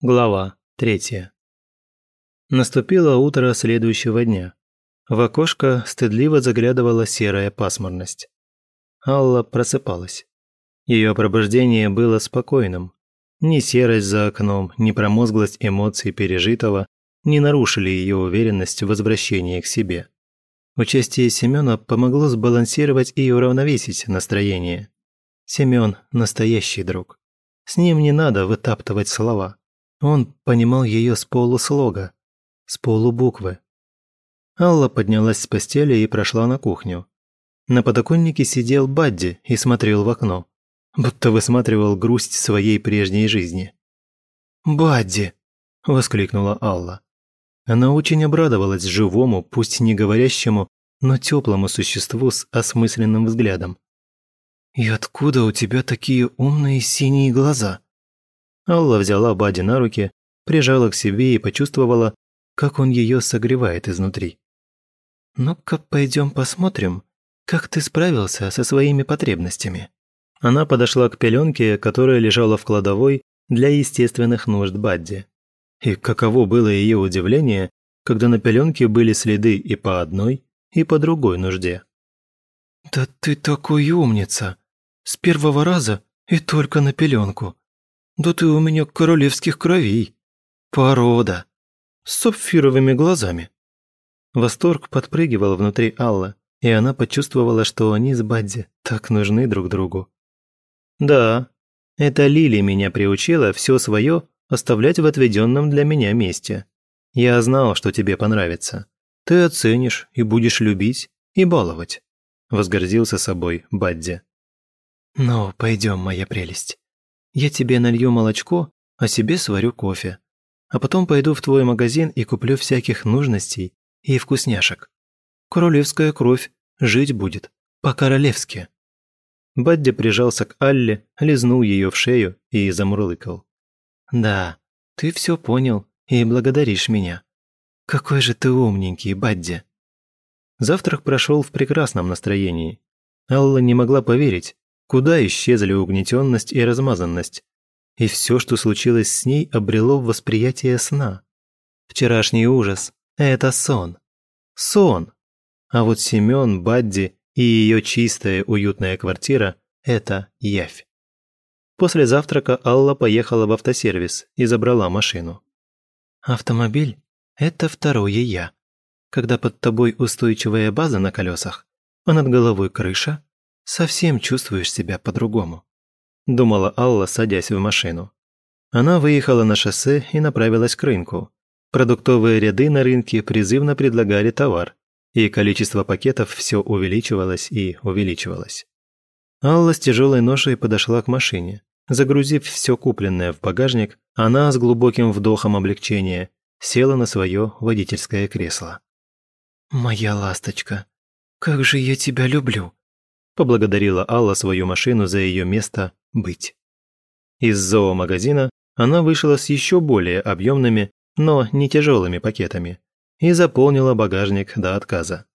Глава третья. Наступило утро следующего дня. В окошко стыдливо заглядывала серая пасмурность. Алла просыпалась. Ее пробуждение было спокойным. Ни серость за окном, ни промозглость эмоций пережитого не нарушили ее уверенность в возвращении к себе. Участие Семена помогло сбалансировать и уравновесить настроение. Семен – настоящий друг. С ним не надо вытаптывать слова. Он понимал ее с полуслога, с полубуквы. Алла поднялась с постели и прошла на кухню. На подоконнике сидел Бадди и смотрел в окно, будто высматривал грусть своей прежней жизни. «Бадди!» – воскликнула Алла. Она очень обрадовалась живому, пусть не говорящему, но теплому существу с осмысленным взглядом. «И откуда у тебя такие умные синие глаза?» Алла взяла Бади на руки, прижала к себе и почувствовала, как он ее согревает изнутри. «Ну-ка, пойдем посмотрим, как ты справился со своими потребностями». Она подошла к пеленке, которая лежала в кладовой для естественных нужд Бадди. И каково было ее удивление, когда на пеленке были следы и по одной, и по другой нужде. «Да ты такой умница! С первого раза и только на пеленку!» Да ты у меня королевских кровей. Порода. С сапфировыми глазами. Восторг подпрыгивал внутри Аллы, и она почувствовала, что они с Бадди так нужны друг другу. Да, это Лили меня приучила все свое оставлять в отведенном для меня месте. Я знал, что тебе понравится. Ты оценишь и будешь любить и баловать. Возгордился собой Бадди. Ну, пойдем, моя прелесть. Я тебе налью молочко, а себе сварю кофе. А потом пойду в твой магазин и куплю всяких нужностей и вкусняшек. Королевская кровь жить будет по-королевски». Бадди прижался к Алле, лизнул ее в шею и замурлыкал. «Да, ты все понял и благодаришь меня. Какой же ты умненький, Бадди!» Завтрак прошел в прекрасном настроении. Алла не могла поверить, Куда исчезли угнетенность и размазанность? И все, что случилось с ней, обрело восприятие сна. Вчерашний ужас – это сон. Сон! А вот Семен, Бадди и ее чистая уютная квартира – это явь. После завтрака Алла поехала в автосервис и забрала машину. Автомобиль – это второе «я». Когда под тобой устойчивая база на колесах, а над головой крыша – совсем чувствуешь себя по-другому», – думала Алла, садясь в машину. Она выехала на шоссе и направилась к рынку. Продуктовые ряды на рынке призывно предлагали товар, и количество пакетов все увеличивалось и увеличивалось. Алла с тяжелой ношей подошла к машине. Загрузив все купленное в багажник, она с глубоким вдохом облегчения села на свое водительское кресло. «Моя ласточка, как же я тебя люблю!» Поблагодарила Алла свою машину за ее место быть. Из зоомагазина она вышла с еще более объемными, но не тяжелыми пакетами и заполнила багажник до отказа.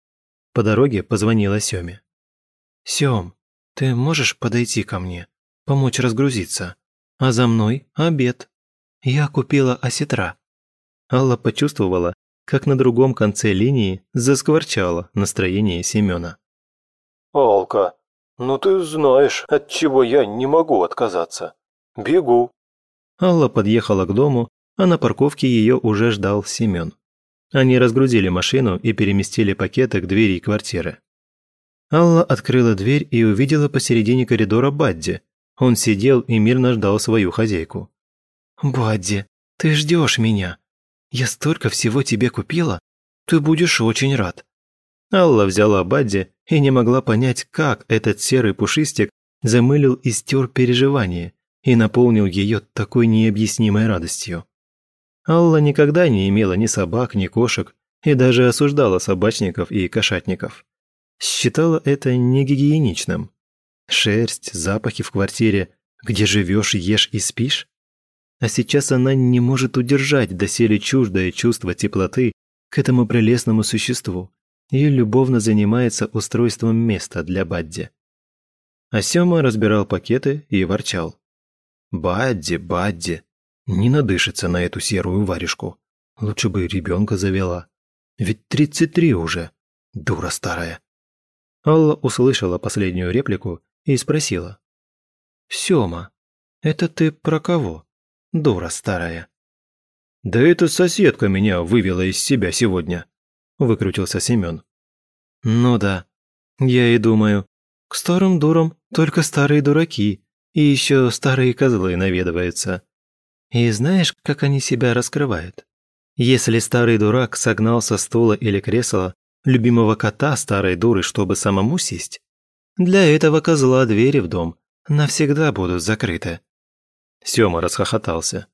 По дороге позвонила Сёме. «Сём, ты можешь подойти ко мне, помочь разгрузиться? А за мной обед. Я купила осетра». Алла почувствовала, как на другом конце линии заскворчало настроение Семёна. «Алка, ну ты знаешь, от чего я не могу отказаться. Бегу». Алла подъехала к дому, а на парковке ее уже ждал Семен. Они разгрузили машину и переместили пакеты к двери квартиры. Алла открыла дверь и увидела посередине коридора Бадди. Он сидел и мирно ждал свою хозяйку. «Бадди, ты ждешь меня. Я столько всего тебе купила. Ты будешь очень рад. Алла взяла Бадди и не могла понять, как этот серый пушистик замылил и стер переживания и наполнил ее такой необъяснимой радостью. Алла никогда не имела ни собак, ни кошек и даже осуждала собачников и кошатников. Считала это негигиеничным. Шерсть, запахи в квартире, где живешь, ешь и спишь. А сейчас она не может удержать доселе чуждое чувство теплоты к этому прелестному существу и любовно занимается устройством места для Бадди. А Сёма разбирал пакеты и ворчал. «Бадди, Бадди, Не надышится на эту серую варежку. Лучше бы ребенка завела. Ведь тридцать три уже. Дура старая. Алла услышала последнюю реплику и спросила. «Сёма, это ты про кого? Дура старая». «Да эта соседка меня вывела из себя сегодня», – выкрутился Семен. «Ну да, я и думаю, к старым дурам только старые дураки, и еще старые козлы наведываются. И знаешь, как они себя раскрывают? Если старый дурак согнал со стула или кресла любимого кота старой дуры, чтобы самому сесть, для этого козла двери в дом навсегда будут закрыты. Сёма расхохотался.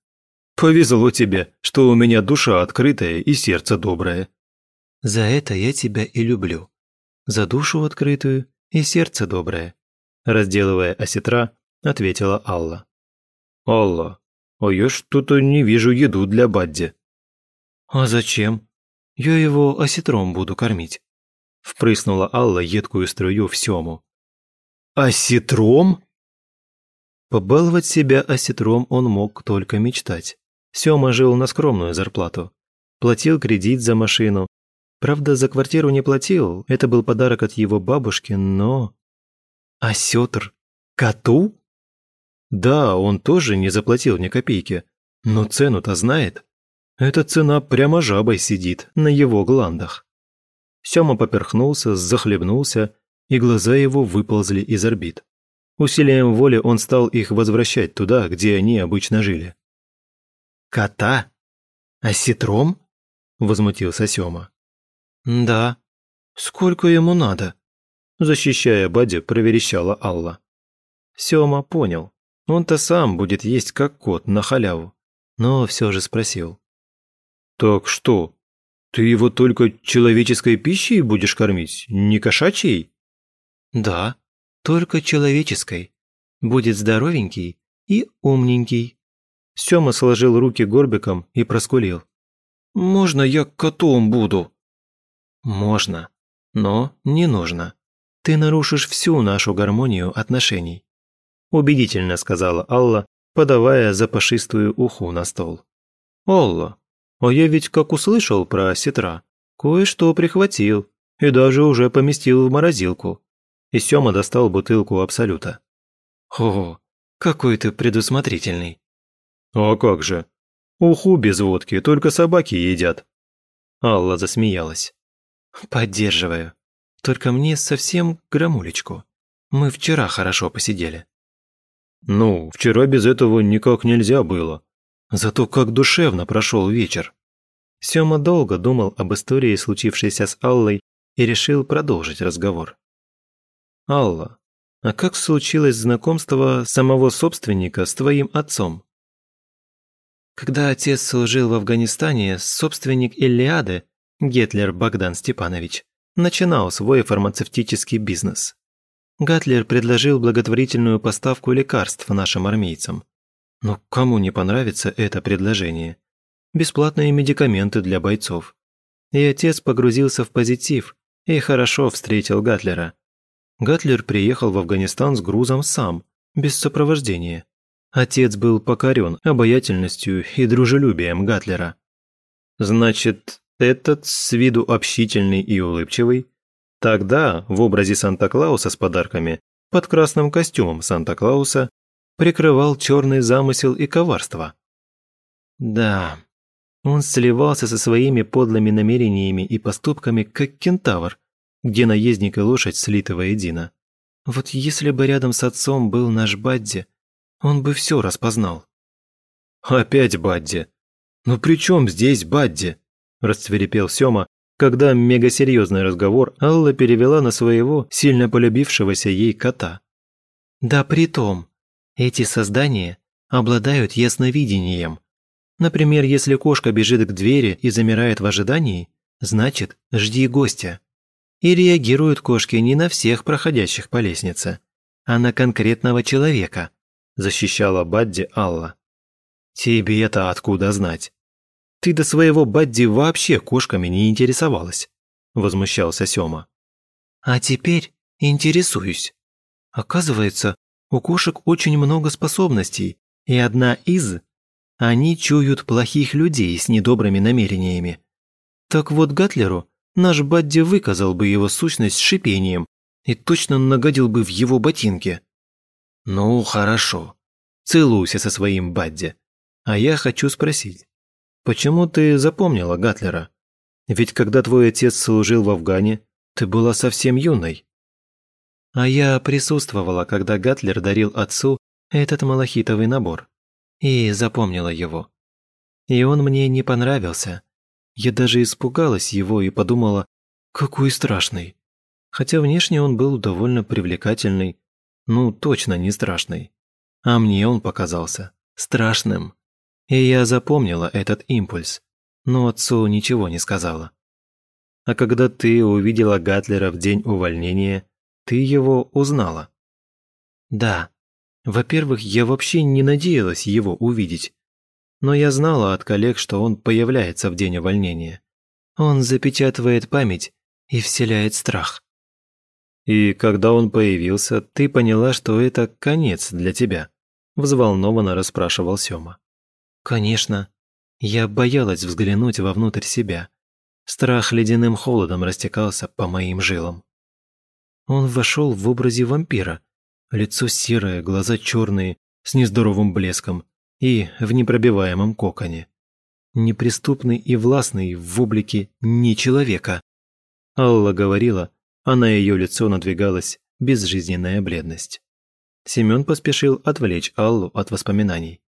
«Повезло тебе, что у меня душа открытая и сердце доброе». «За это я тебя и люблю. За душу открытую и сердце доброе», разделывая осетра, ответила Алла. «Алла, а я что-то не вижу еду для Бадди». «А зачем? Я его осетром буду кормить», впрыснула Алла едкую струю в Сему. «Осетром?» Побаловать себя осетром он мог только мечтать. Сёма жил на скромную зарплату. Платил кредит за машину. Правда, за квартиру не платил, это был подарок от его бабушки, но... Осетр? Коту? Да, он тоже не заплатил ни копейки, но цену-то знает. Эта цена прямо жабой сидит на его гландах. Сёма поперхнулся, захлебнулся, и глаза его выползли из орбит. Усилием воли он стал их возвращать туда, где они обычно жили. «Кота? Осетром?» – возмутился Сёма. «Да. Сколько ему надо?» – защищая Бадди, проверещала Алла. Сёма понял. Он-то сам будет есть как кот на халяву. Но все же спросил. «Так что, ты его только человеческой пищей будешь кормить, не кошачьей?» «Да», только человеческой. Будет здоровенький и умненький». Сёма сложил руки горбиком и проскулил. «Можно я котом буду?» «Можно, но не нужно. Ты нарушишь всю нашу гармонию отношений», убедительно сказала Алла, подавая запашистую уху на стол. «Алла, а я ведь как услышал про сетра, кое-что прихватил и даже уже поместил в морозилку и Сёма достал бутылку Абсолюта. «О, какой ты предусмотрительный!» «А как же? Уху без водки только собаки едят!» Алла засмеялась. «Поддерживаю. Только мне совсем грамулечку. Мы вчера хорошо посидели». «Ну, вчера без этого никак нельзя было. Зато как душевно прошел вечер». Сёма долго думал об истории, случившейся с Аллой, и решил продолжить разговор. Алла, а как случилось знакомство самого собственника с твоим отцом? Когда отец служил в Афганистане, собственник Иллиады, Гетлер Богдан Степанович, начинал свой фармацевтический бизнес. Гатлер предложил благотворительную поставку лекарств нашим армейцам. Но кому не понравится это предложение? Бесплатные медикаменты для бойцов. И отец погрузился в позитив и хорошо встретил Гатлера. Гатлер приехал в Афганистан с грузом сам, без сопровождения. Отец был покорен обаятельностью и дружелюбием Гатлера. Значит, этот с виду общительный и улыбчивый, тогда в образе Санта-Клауса с подарками, под красным костюмом Санта-Клауса, прикрывал черный замысел и коварство. Да, он сливался со своими подлыми намерениями и поступками, как кентавр, где наездник и лошадь слиты воедино. Вот если бы рядом с отцом был наш Бадди, он бы все распознал. «Опять Бадди! Ну при чем здесь Бадди?» – расцверепел Сёма, когда мегасерьезный разговор Алла перевела на своего сильно полюбившегося ей кота. «Да при том, эти создания обладают ясновидением. Например, если кошка бежит к двери и замирает в ожидании, значит, жди гостя. И реагируют кошки не на всех проходящих по лестнице, а на конкретного человека, защищала Бадди Алла. Тебе это откуда знать? Ты до своего Бадди вообще кошками не интересовалась, возмущался Сёма. А теперь интересуюсь. Оказывается, у кошек очень много способностей, и одна из Они чуют плохих людей с недобрыми намерениями. Так вот Гатлеру наш Бадди выказал бы его сущность шипением и точно нагадил бы в его ботинке. Ну, хорошо. Целуйся со своим Бадди. А я хочу спросить, почему ты запомнила Гатлера? Ведь когда твой отец служил в Афгане, ты была совсем юной. А я присутствовала, когда Гатлер дарил отцу этот малахитовый набор. И запомнила его. И он мне не понравился. Я даже испугалась его и подумала, какой страшный. Хотя внешне он был довольно привлекательный, ну, точно не страшный. А мне он показался страшным. И я запомнила этот импульс, но отцу ничего не сказала. А когда ты увидела Гатлера в день увольнения, ты его узнала? Да. Во-первых, я вообще не надеялась его увидеть. Но я знала от коллег, что он появляется в день увольнения. Он запечатывает память и вселяет страх. И когда он появился, ты поняла, что это конец для тебя? Взволнованно расспрашивал Сёма. Конечно. Я боялась взглянуть вовнутрь себя. Страх ледяным холодом растекался по моим жилам. Он вошел в образе вампира. Лицо серое, глаза черные, с нездоровым блеском и в непробиваемом коконе. Неприступный и властный в облике не человека. Алла говорила, а на ее лицо надвигалась безжизненная бледность. Семен поспешил отвлечь Аллу от воспоминаний.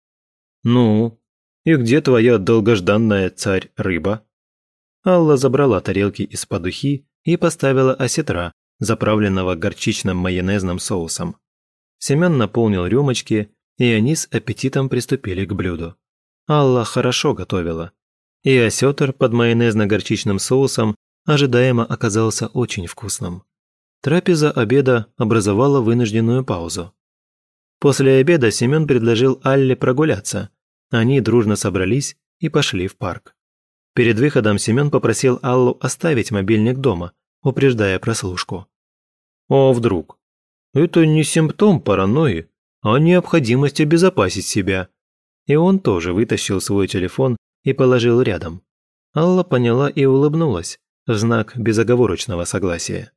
«Ну, и где твоя долгожданная царь-рыба?» Алла забрала тарелки из-под ухи и поставила осетра, заправленного горчичным майонезным соусом. Семен наполнил рюмочки, и они с аппетитом приступили к блюду. Алла хорошо готовила. И осетр под майонезно-горчичным соусом ожидаемо оказался очень вкусным. Трапеза обеда образовала вынужденную паузу. После обеда Семен предложил Алле прогуляться. Они дружно собрались и пошли в парк. Перед выходом Семен попросил Аллу оставить мобильник дома, упреждая прослушку. А вдруг? Это не симптом паранойи, а необходимость обезопасить себя. И он тоже вытащил свой телефон и положил рядом. Алла поняла и улыбнулась, в знак безоговорочного согласия.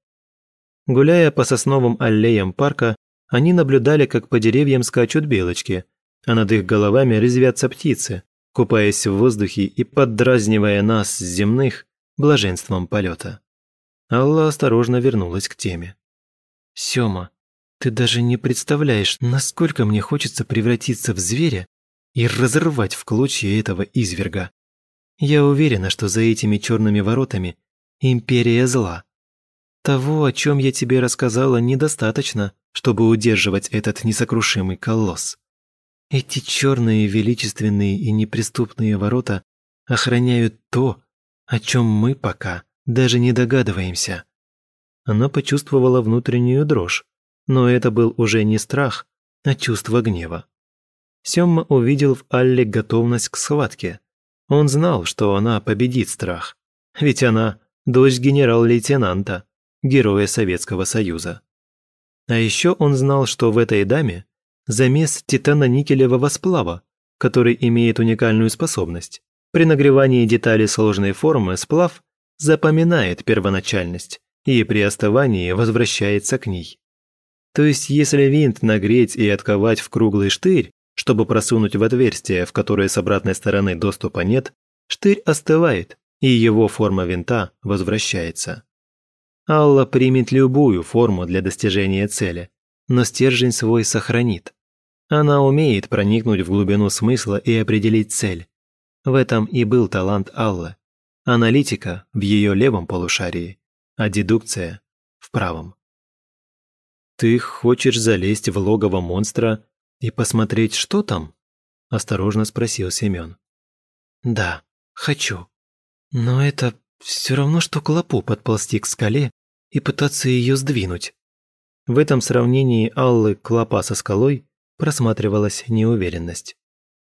Гуляя по сосновым аллеям парка, они наблюдали, как по деревьям скачут белочки, а над их головами резвятся птицы, купаясь в воздухе и поддразнивая нас, земных, блаженством полета. Алла осторожно вернулась к теме. Сёма, ты даже не представляешь, насколько мне хочется превратиться в зверя и разорвать в клочья этого изверга. Я уверена, что за этими черными воротами империя зла. Того, о чем я тебе рассказала, недостаточно, чтобы удерживать этот несокрушимый колосс. Эти черные, величественные и неприступные ворота охраняют то, о чем мы пока даже не догадываемся. Она почувствовала внутреннюю дрожь, но это был уже не страх, а чувство гнева. Сёма увидел в Алле готовность к схватке. Он знал, что она победит страх, ведь она – дочь генерал-лейтенанта, героя Советского Союза. А еще он знал, что в этой даме замес титано-никелевого сплава, который имеет уникальную способность. При нагревании детали сложной формы сплав запоминает первоначальность и при остывании возвращается к ней. То есть если винт нагреть и отковать в круглый штырь, чтобы просунуть в отверстие, в которое с обратной стороны доступа нет, штырь остывает, и его форма винта возвращается. Алла примет любую форму для достижения цели, но стержень свой сохранит. Она умеет проникнуть в глубину смысла и определить цель. В этом и был талант Аллы. Аналитика в ее левом полушарии, а дедукция в правом. «Ты хочешь залезть в логово монстра и посмотреть, что там?» – осторожно спросил Семен. «Да, хочу. Но это все равно, что клопу подползти к скале и пытаться ее сдвинуть». В этом сравнении Аллы клопа со скалой просматривалась неуверенность.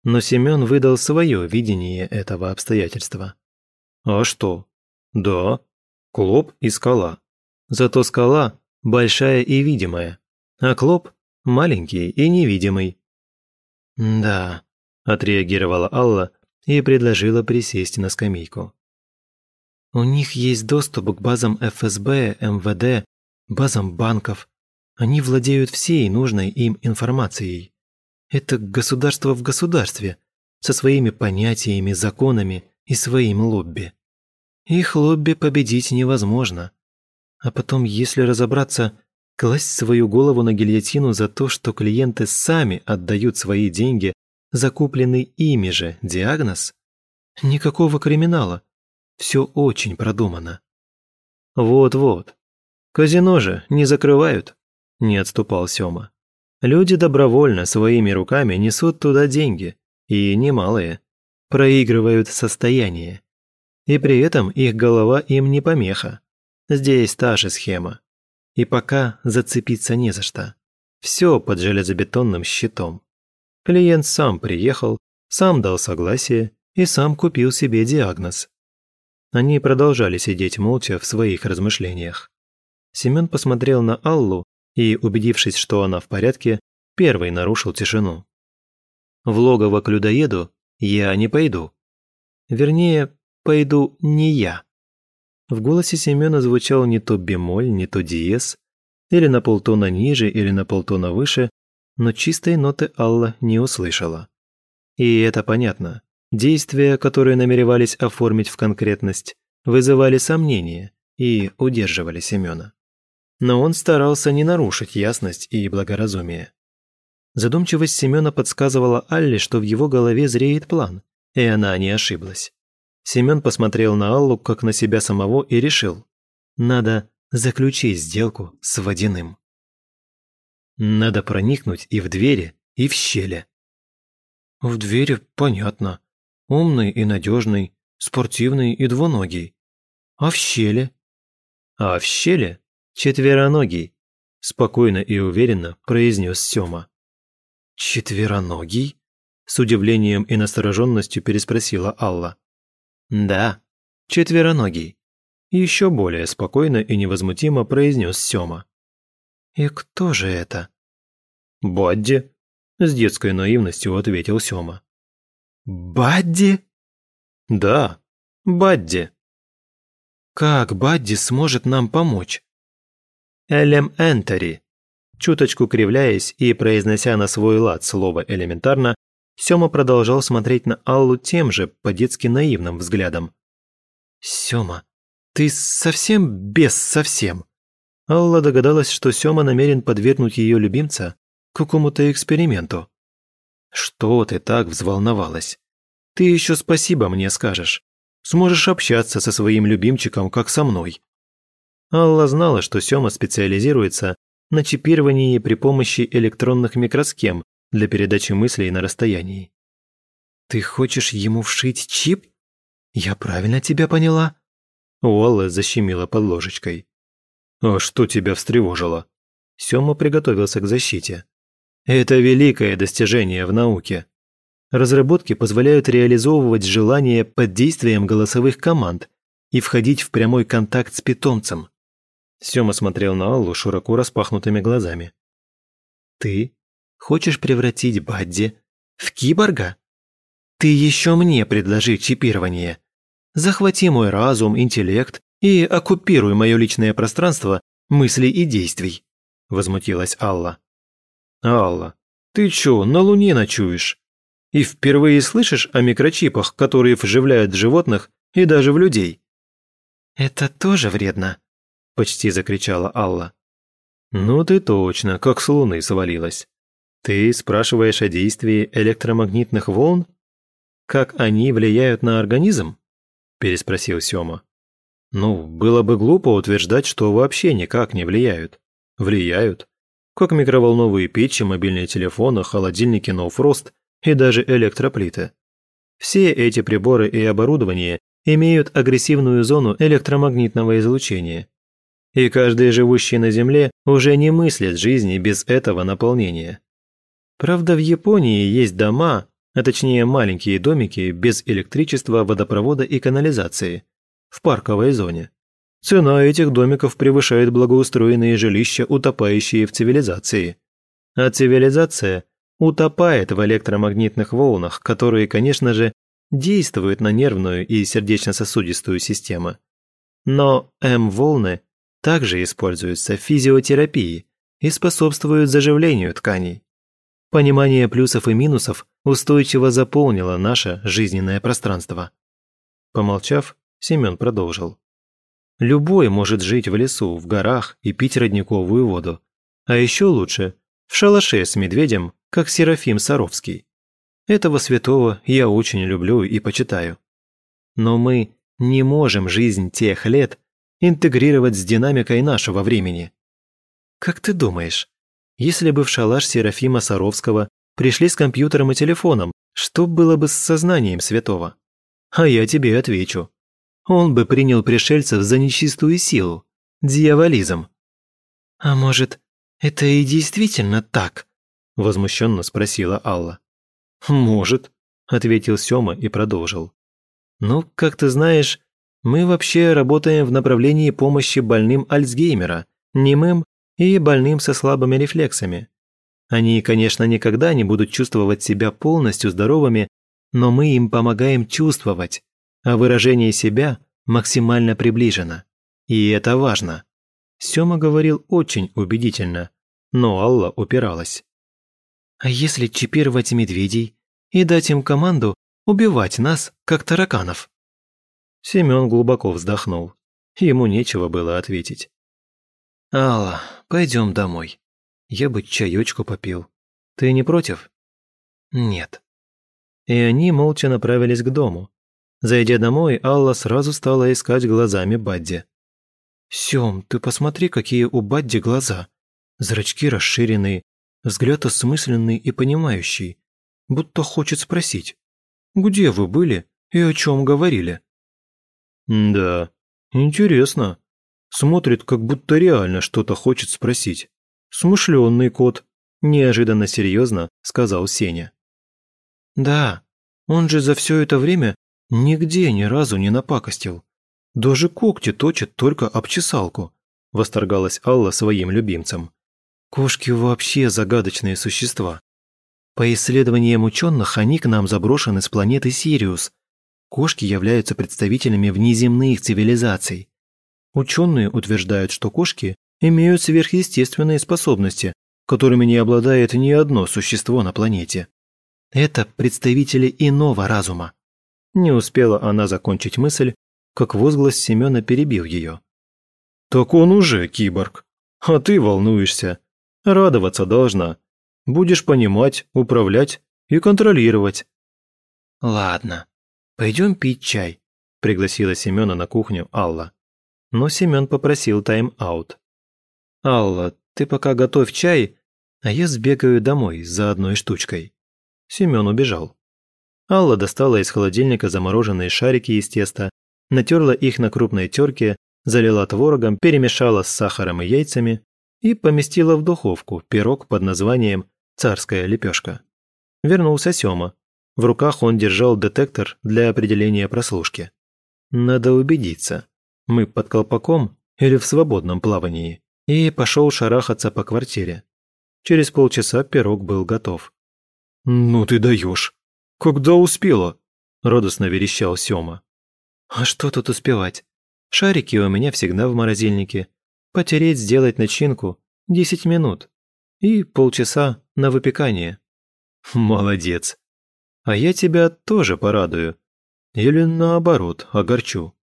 Но Семен выдал свое видение этого обстоятельства. «А что? Да, Клоп и скала. Зато скала большая и видимая, а клоп маленький и невидимый. Да, отреагировала Алла и предложила присесть на скамейку. У них есть доступ к базам ФСБ, МВД, базам банков. Они владеют всей нужной им информацией. Это государство в государстве, со своими понятиями, законами и своим лобби. Их лобби победить невозможно. А потом, если разобраться, класть свою голову на гильотину за то, что клиенты сами отдают свои деньги за купленный ими же диагноз? Никакого криминала. Все очень продумано. Вот-вот. Казино же не закрывают, не отступал Сёма. Люди добровольно своими руками несут туда деньги, и немалые. Проигрывают состояние. И при этом их голова им не помеха. Здесь та же схема. И пока зацепиться не за что. Все под железобетонным щитом. Клиент сам приехал, сам дал согласие и сам купил себе диагноз. Они продолжали сидеть молча в своих размышлениях. Семен посмотрел на Аллу и, убедившись, что она в порядке, первый нарушил тишину. «В логово к людоеду я не пойду. Вернее, пойду не я». В голосе Семена звучал не то бемоль, не то диез, или на полтона ниже, или на полтона выше, но чистой ноты Алла не услышала. И это понятно. Действия, которые намеревались оформить в конкретность, вызывали сомнения и удерживали Семена. Но он старался не нарушить ясность и благоразумие. Задумчивость Семена подсказывала Алле, что в его голове зреет план, и она не ошиблась. Семен посмотрел на Аллу как на себя самого и решил, надо заключить сделку с водяным. Надо проникнуть и в двери, и в щели. В двери понятно. Умный и надежный, спортивный и двуногий. А в щели? А в щели четвероногий, спокойно и уверенно произнес Сёма. Четвероногий? С удивлением и настороженностью переспросила Алла. Да, четвероногий. Еще более спокойно и невозмутимо произнес Сёма. «И кто же это?» «Бадди», – с детской наивностью ответил Сёма. «Бадди?» «Да, Бадди». «Как Бадди сможет нам помочь?» «Элем Энтери», чуточку кривляясь и произнося на свой лад слово элементарно, Сёма продолжал смотреть на Аллу тем же, по-детски наивным взглядом. «Сёма, ты совсем без совсем?» Алла догадалась, что Сёма намерен подвергнуть ее любимца какому-то эксперименту. «Что ты так взволновалась? Ты еще спасибо мне скажешь. Сможешь общаться со своим любимчиком, как со мной». Алла знала, что Сёма специализируется на чипировании при помощи электронных микросхем для передачи мыслей на расстоянии. «Ты хочешь ему вшить чип? Я правильно тебя поняла?» У Аллы защемила под ложечкой. «А что тебя встревожило?» Сёма приготовился к защите. «Это великое достижение в науке. Разработки позволяют реализовывать желания под действием голосовых команд и входить в прямой контакт с питомцем». Сёма смотрел на Аллу широко распахнутыми глазами. «Ты хочешь превратить Бадди в киборга? Ты еще мне предложи чипирование. Захвати мой разум, интеллект и оккупируй мое личное пространство мыслей и действий», – возмутилась Алла. «Алла, ты чё, на Луне ночуешь? И впервые слышишь о микрочипах, которые вживляют в животных и даже в людей?» «Это тоже вредно», – почти закричала Алла. «Ну ты точно, как с Луны свалилась. Ты спрашиваешь о действии электромагнитных волн? Как они влияют на организм?» – переспросил Сёма. Ну, было бы глупо утверждать, что вообще никак не влияют. Влияют. Как микроволновые печи, мобильные телефоны, холодильники Frost и даже электроплиты. Все эти приборы и оборудование имеют агрессивную зону электромагнитного излучения. И каждый живущий на Земле уже не мыслит жизни без этого наполнения. Правда, в Японии есть дома, а точнее маленькие домики без электричества, водопровода и канализации, в парковой зоне. Цена этих домиков превышает благоустроенные жилища, утопающие в цивилизации. А цивилизация утопает в электромагнитных волнах, которые, конечно же, действуют на нервную и сердечно-сосудистую системы. Но М-волны также используются в физиотерапии и способствуют заживлению тканей. Понимание плюсов и минусов устойчиво заполнило наше жизненное пространство. Помолчав, Семен продолжил. Любой может жить в лесу, в горах и пить родниковую воду. А еще лучше – в шалаше с медведем, как Серафим Саровский. Этого святого я очень люблю и почитаю. Но мы не можем жизнь тех лет интегрировать с динамикой нашего времени. Как ты думаешь, если бы в шалаш Серафима Саровского пришли с компьютером и телефоном, что было бы с сознанием святого? А я тебе отвечу. Он бы принял пришельцев за нечистую силу, дьяволизм. «А может, это и действительно так?» – возмущенно спросила Алла. «Может», – ответил Сёма и продолжил. «Ну, как ты знаешь, мы вообще работаем в направлении помощи больным Альцгеймера, немым и больным со слабыми рефлексами. Они, конечно, никогда не будут чувствовать себя полностью здоровыми, но мы им помогаем чувствовать, а выражение себя максимально приближено. И это важно. Сёма говорил очень убедительно, но Алла упиралась. «А если чипировать медведей и дать им команду убивать нас, как тараканов?» Семён глубоко вздохнул. Ему нечего было ответить. «Алла, пойдем домой. Я бы чаечку попил. Ты не против?» «Нет». И они молча направились к дому. Зайдя домой, Алла сразу стала искать глазами Бадди. «Сём, ты посмотри, какие у Бадди глаза. Зрачки расширенные, взгляд осмысленный и понимающий. Будто хочет спросить, где вы были и о чем говорили?» «Да, интересно», Смотрит, как будто реально что-то хочет спросить. Смышленный кот. Неожиданно серьезно сказал Сеня. Да, он же за все это время нигде ни разу не напакостил. Даже когти точит только об чесалку, восторгалась Алла своим любимцем. Кошки вообще загадочные существа. По исследованиям ученых, они к нам заброшены с планеты Сириус. Кошки являются представителями внеземных цивилизаций. Ученые утверждают, что кошки имеют сверхъестественные способности, которыми не обладает ни одно существо на планете. Это представители иного разума. Не успела она закончить мысль, как возглас Семена перебил ее. «Так он уже киборг. А ты волнуешься. Радоваться должна. Будешь понимать, управлять и контролировать». «Ладно, пойдем пить чай», – пригласила Семена на кухню Алла но Семен попросил тайм-аут. «Алла, ты пока готовь чай, а я сбегаю домой за одной штучкой». Семен убежал. Алла достала из холодильника замороженные шарики из теста, натерла их на крупной терке, залила творогом, перемешала с сахаром и яйцами и поместила в духовку пирог под названием «Царская лепешка». Вернулся Сёма. В руках он держал детектор для определения прослушки. Надо убедиться, мы под колпаком или в свободном плавании, и пошел шарахаться по квартире. Через полчаса пирог был готов. «Ну ты даешь! Когда успела?» – радостно верещал Сёма. «А что тут успевать? Шарики у меня всегда в морозильнике. Потереть, сделать начинку – десять минут. И полчаса на выпекание». «Молодец! А я тебя тоже порадую. Или наоборот, огорчу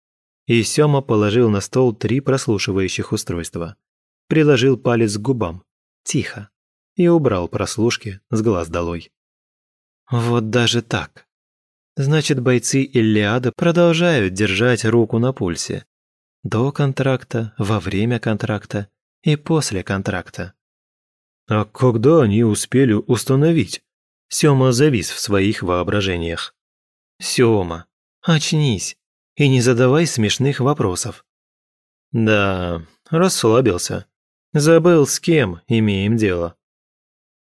и Сёма положил на стол три прослушивающих устройства. Приложил палец к губам. Тихо. И убрал прослушки с глаз долой. Вот даже так. Значит, бойцы Иллиада продолжают держать руку на пульсе. До контракта, во время контракта и после контракта. А когда они успели установить? Сёма завис в своих воображениях. Сёма, очнись и не задавай смешных вопросов». «Да, расслабился. Забыл, с кем имеем дело».